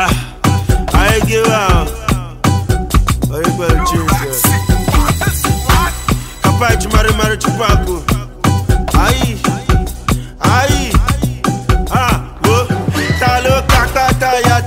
Ah, I give up. Very well, Jesus. Kapai chumari chupaku. Aye, aye, ah, wo. Talo kakata ya.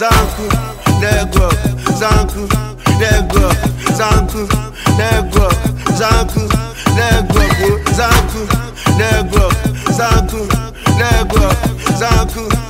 Zanku, Zanku, Zanku, Negro, Zanku, Negro, Zanku, Negro, Zanku, Negro, Zanku.